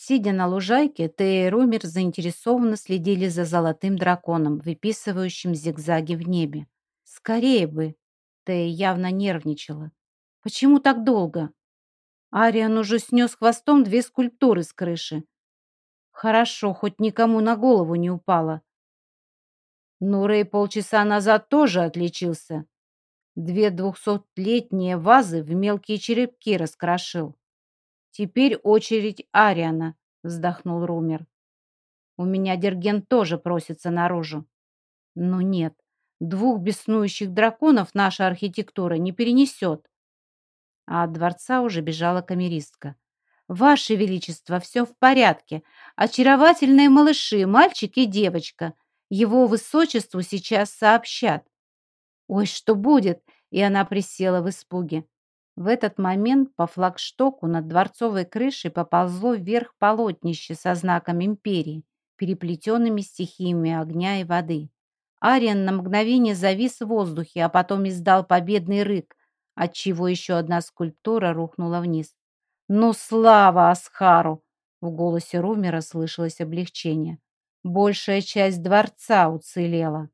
Сидя на лужайке, Тея и Румер заинтересованно следили за золотым драконом, выписывающим зигзаги в небе. «Скорее бы!» Тея явно нервничала. «Почему так долго?» Ариан уже снес хвостом две скульптуры с крыши. Хорошо, хоть никому на голову не упало. Но Рэй полчаса назад тоже отличился. Две двухсотлетние вазы в мелкие черепки раскрошил. «Теперь очередь Ариана», — вздохнул Румер. «У меня Дерген тоже просится наружу». «Ну нет, двух беснующих драконов наша архитектура не перенесет». А от дворца уже бежала камеристка. «Ваше Величество, все в порядке. Очаровательные малыши, мальчик и девочка. Его Высочеству сейчас сообщат». «Ой, что будет?» И она присела в испуге. В этот момент по флагштоку над дворцовой крышей поползло вверх полотнище со знаком империи, переплетенными стихиями огня и воды. Ариан на мгновение завис в воздухе, а потом издал победный рык, отчего еще одна скульптура рухнула вниз. «Ну, слава Асхару!» В голосе Румера слышалось облегчение. «Большая часть дворца уцелела».